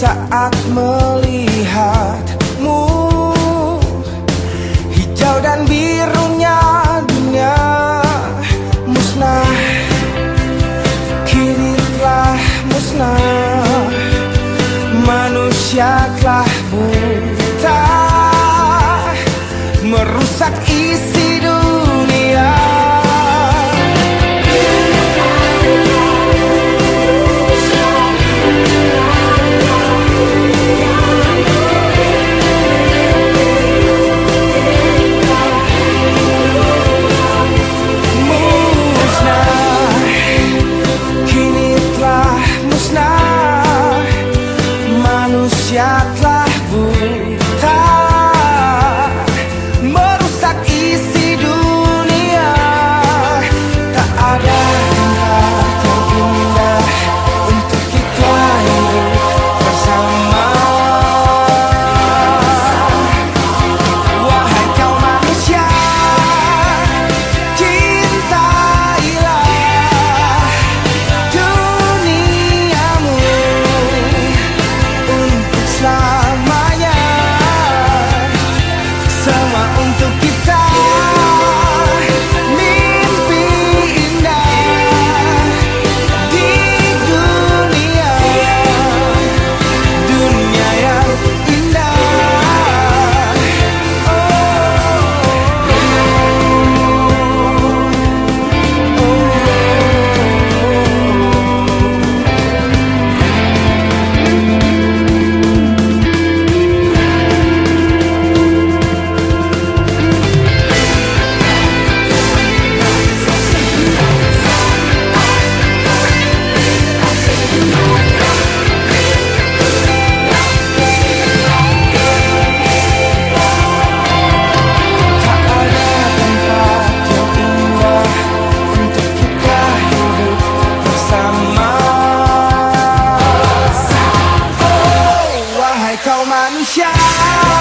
saat melihatmu. Hijau dan birunya dunia musnah. Kini telah musnah. Manusia Sejak sunshine